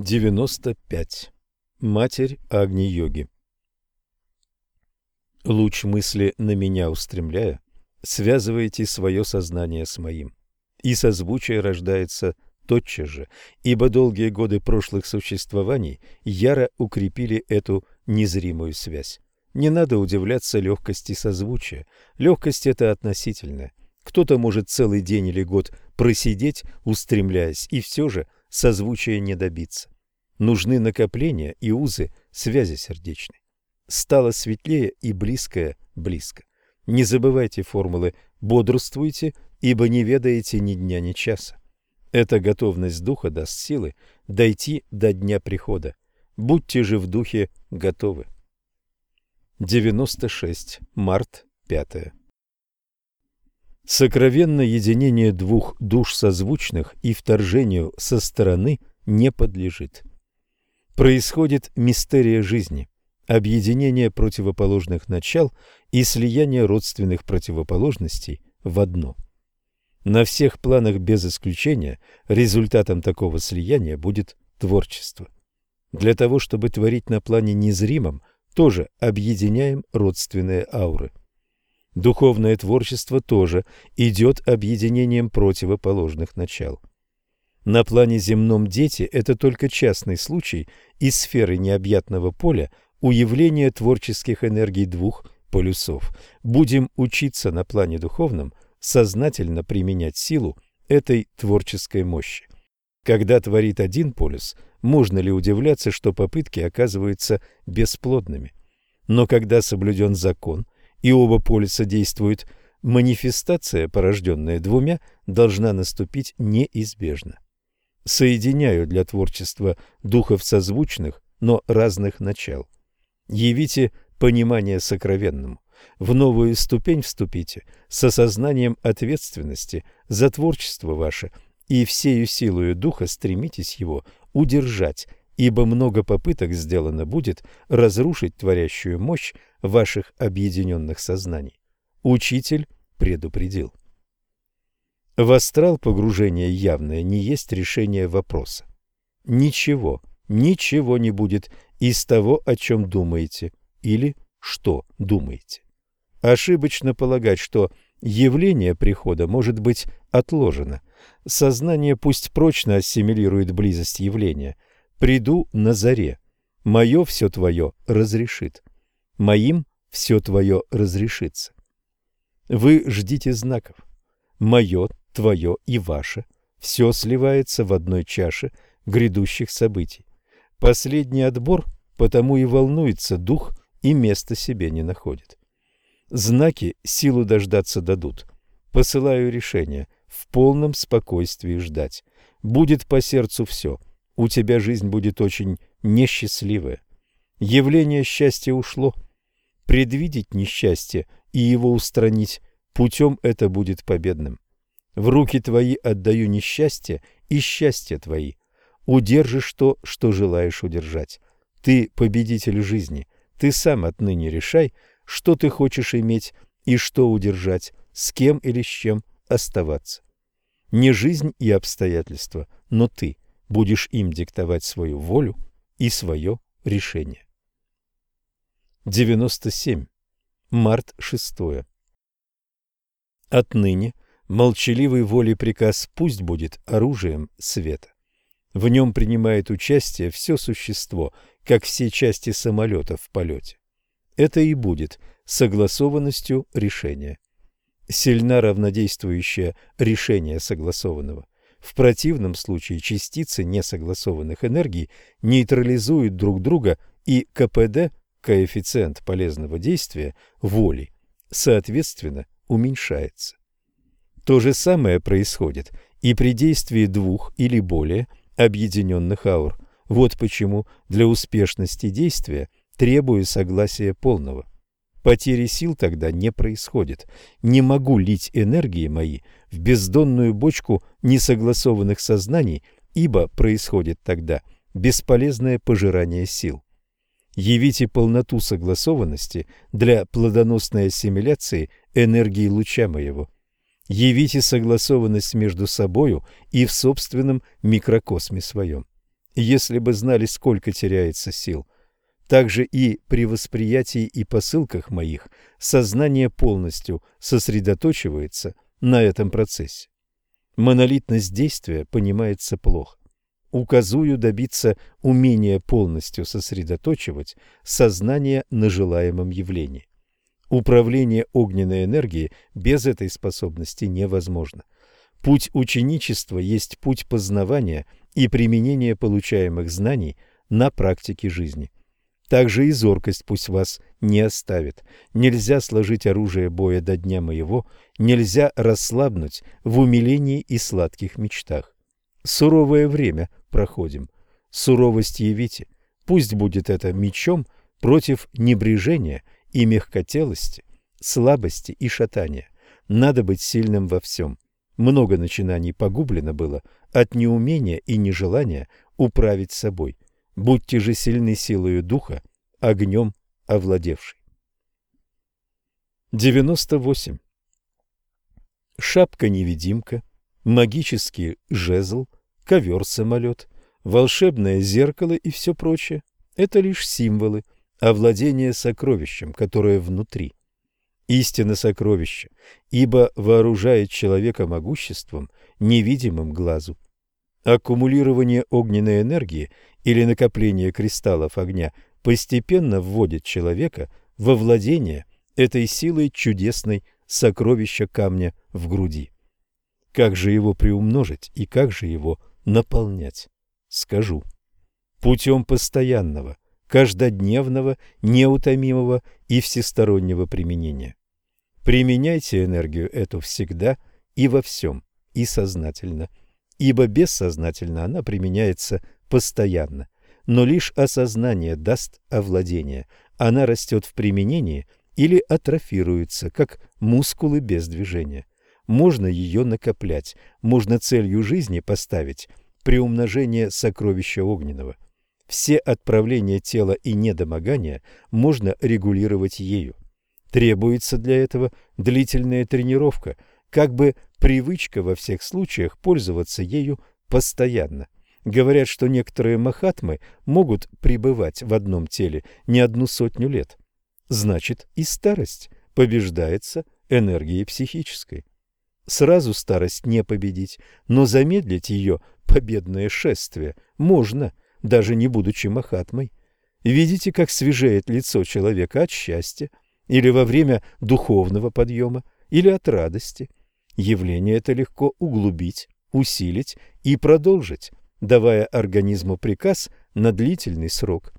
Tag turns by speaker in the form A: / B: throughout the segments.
A: 95. Матерь Агни-йоги Луч мысли на меня устремляя, связываете свое сознание с моим, и созвучие рождается тотчас же, ибо долгие годы прошлых существований яро укрепили эту незримую связь. Не надо удивляться легкости созвучия. Легкость – это относительная. Кто-то может целый день или год просидеть, устремляясь, и все же созвучия не добиться. Нужны накопления и узы связи сердечной. Стало светлее и близкое близко. Не забывайте формулы «бодрствуйте, ибо не ведаете ни дня, ни часа». Эта готовность духа даст силы дойти до дня прихода. Будьте же в духе готовы. 96. Март 5. Сокровенное единение двух душ созвучных и вторжению со стороны не подлежит. Происходит мистерия жизни, объединение противоположных начал и слияние родственных противоположностей в одно. На всех планах без исключения результатом такого слияния будет творчество. Для того, чтобы творить на плане незримом, тоже объединяем родственные ауры. Духовное творчество тоже идет объединением противоположных начал. На плане земном дети – это только частный случай из сферы необъятного поля уявления творческих энергий двух полюсов. Будем учиться на плане духовном сознательно применять силу этой творческой мощи. Когда творит один полюс, можно ли удивляться, что попытки оказываются бесплодными? Но когда соблюден закон – и оба полюса действуют, манифестация, порожденная двумя, должна наступить неизбежно. Соединяю для творчества духов созвучных, но разных начал. Явите понимание сокровенному. В новую ступень вступите с осознанием ответственности за творчество ваше, и всею силою духа стремитесь его удержать, ибо много попыток сделано будет разрушить творящую мощь ваших объединенных сознаний. Учитель предупредил. В астрал погружение явное не есть решение вопроса. Ничего, ничего не будет из того, о чем думаете или что думаете. Ошибочно полагать, что явление прихода может быть отложено. Сознание пусть прочно ассимилирует близость явления. Приду на заре. Мое все твое разрешит моим все твое разрешится. Вы ждите знаков. Мое, твое и ваше все сливается в одной чаше грядущих событий. Последний отбор потому и волнуется дух и места себе не находит. Знаки силу дождаться дадут. Посылаю решение в полном спокойствии ждать. Будет по сердцу все. У тебя жизнь будет очень несчастливая. Явление счастья ушло – предвидеть несчастье и его устранить, путем это будет победным. В руки твои отдаю несчастье и счастье твои. Удержишь то, что желаешь удержать. Ты победитель жизни. Ты сам отныне решай, что ты хочешь иметь и что удержать, с кем или с чем оставаться. Не жизнь и обстоятельства, но ты будешь им диктовать свою волю и свое решение. 97. Март 6. Отныне молчаливый волей приказ пусть будет оружием света. В нем принимает участие все существо, как все части самолета в полете. Это и будет согласованностью решения. Сильна равнодействующее решение согласованного. В противном случае частицы несогласованных энергий нейтрализуют друг друга и КПД коэффициент полезного действия воли, соответственно, уменьшается. То же самое происходит и при действии двух или более объединенных аур. Вот почему для успешности действия требую согласия полного. Потери сил тогда не происходит. Не могу лить энергии мои в бездонную бочку несогласованных сознаний, ибо происходит тогда бесполезное пожирание сил. Явите полноту согласованности для плодоносной ассимиляции энергии луча моего. Явите согласованность между собою и в собственном микрокосме своем. если бы знали, сколько теряется сил. Также и при восприятии и посылках моих сознание полностью сосредоточивается на этом процессе. Монолитность действия понимается плохо. Указую добиться умения полностью сосредоточивать сознание на желаемом явлении. Управление огненной энергией без этой способности невозможно. Путь ученичества есть путь познавания и применения получаемых знаний на практике жизни. Также и зоркость пусть вас не оставит. Нельзя сложить оружие боя до дня моего, нельзя расслабнуть в умилении и сладких мечтах. Суровое время проходим. Суровость явите. Пусть будет это мечом против небрежения и мягкотелости, слабости и шатания. Надо быть сильным во всем. Много начинаний погублено было от неумения и нежелания управить собой. Будьте же сильны силою духа, огнем овладевший. 98. Шапка-невидимка, магический жезл, ковер-самолет, волшебное зеркало и все прочее – это лишь символы овладения сокровищем, которое внутри. Истина сокровища, ибо вооружает человека могуществом, невидимым глазу. Аккумулирование огненной энергии или накопление кристаллов огня постепенно вводит человека во владение этой силой чудесной сокровища камня в груди. Как же его приумножить и как же его наполнять? Скажу. Путем постоянного, каждодневного, неутомимого и всестороннего применения. Применяйте энергию эту всегда и во всем, и сознательно, ибо бессознательно она применяется постоянно, но лишь осознание даст овладение, она растет в применении или атрофируется, как мускулы без движения. Можно ее накоплять, можно целью жизни поставить приумножение сокровища огненного. Все отправления тела и недомогания можно регулировать ею. Требуется для этого длительная тренировка, как бы привычка во всех случаях пользоваться ею постоянно. Говорят, что некоторые махатмы могут пребывать в одном теле не одну сотню лет. Значит, и старость побеждается энергией психической. Сразу старость не победить, но замедлить ее победное шествие можно, даже не будучи махатмой. Видите, как свежеет лицо человека от счастья, или во время духовного подъема, или от радости. Явление это легко углубить, усилить и продолжить, давая организму приказ на длительный срок.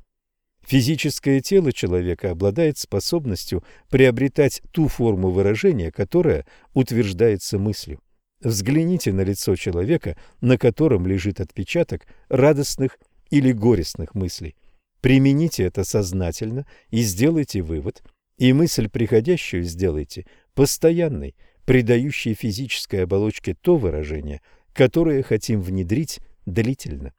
A: Физическое тело человека обладает способностью приобретать ту форму выражения, которая утверждается мыслью. Взгляните на лицо человека, на котором лежит отпечаток радостных или горестных мыслей. Примените это сознательно и сделайте вывод, и мысль приходящую сделайте постоянной, придающей физической оболочке то выражение, которое хотим внедрить длительно.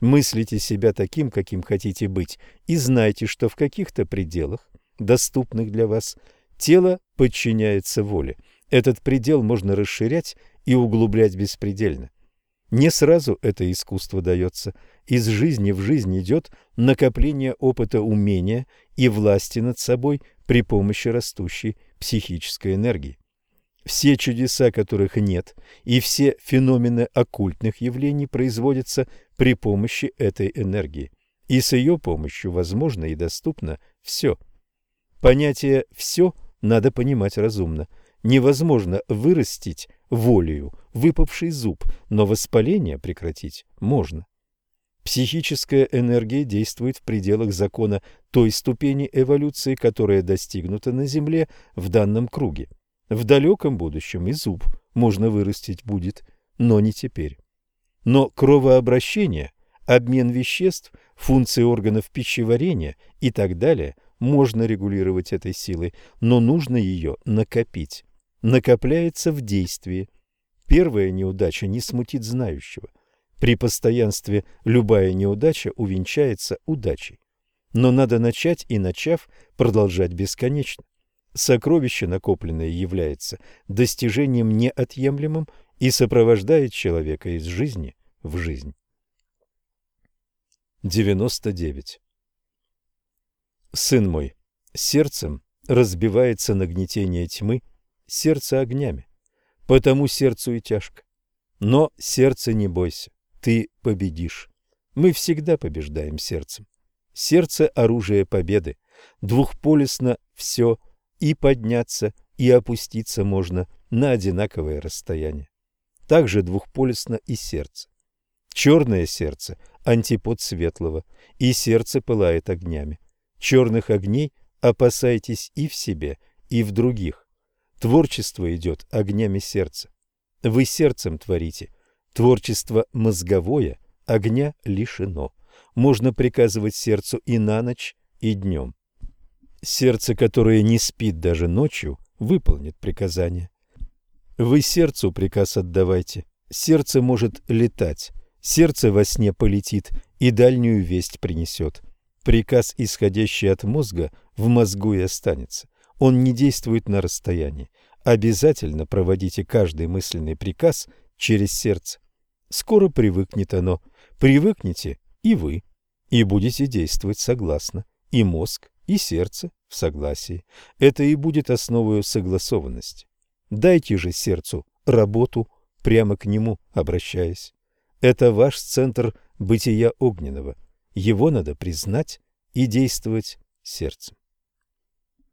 A: Мыслите себя таким, каким хотите быть, и знайте, что в каких-то пределах, доступных для вас, тело подчиняется воле. Этот предел можно расширять и углублять беспредельно. Не сразу это искусство дается. Из жизни в жизнь идет накопление опыта умения и власти над собой при помощи растущей психической энергии. Все чудеса, которых нет, и все феномены оккультных явлений производятся при помощи этой энергии. И с ее помощью возможно и доступно все. Понятие «все» надо понимать разумно. Невозможно вырастить волею выпавший зуб, но воспаление прекратить можно. Психическая энергия действует в пределах закона той ступени эволюции, которая достигнута на Земле в данном круге. В далеком будущем и зуб можно вырастить будет, но не теперь. Но кровообращение, обмен веществ, функции органов пищеварения и так далее можно регулировать этой силой, но нужно ее накопить. Накопляется в действии. Первая неудача не смутит знающего. При постоянстве любая неудача увенчается удачей. Но надо начать и, начав, продолжать бесконечно. Сокровище накопленное является достижением неотъемлемым и сопровождает человека из жизни в жизнь. 99. Сын мой, сердцем разбивается нагнетение тьмы, сердце огнями, потому сердцу и тяжко. Но сердце не бойся, ты победишь. Мы всегда побеждаем сердцем. Сердце – оружие победы. Двухполюсно все, и подняться, и опуститься можно на одинаковое расстояние. Также двухполюсно и сердце. Черное сердце – антипод светлого, и сердце пылает огнями. Черных огней опасайтесь и в себе, и в других. Творчество идет огнями сердца. Вы сердцем творите. Творчество мозговое огня лишено. Можно приказывать сердцу и на ночь, и днем. Сердце, которое не спит даже ночью, выполнит приказание. Вы сердцу приказ отдавайте. Сердце может летать. Сердце во сне полетит и дальнюю весть принесет. Приказ, исходящий от мозга, в мозгу и останется. Он не действует на расстоянии. Обязательно проводите каждый мысленный приказ через сердце. Скоро привыкнет оно. Привыкнете и вы, и будете действовать согласно. И мозг, и сердце в согласии. Это и будет основой согласованности. Дайте же сердцу работу, прямо к нему обращаясь. Это ваш центр бытия огненного. Его надо признать и действовать сердцем.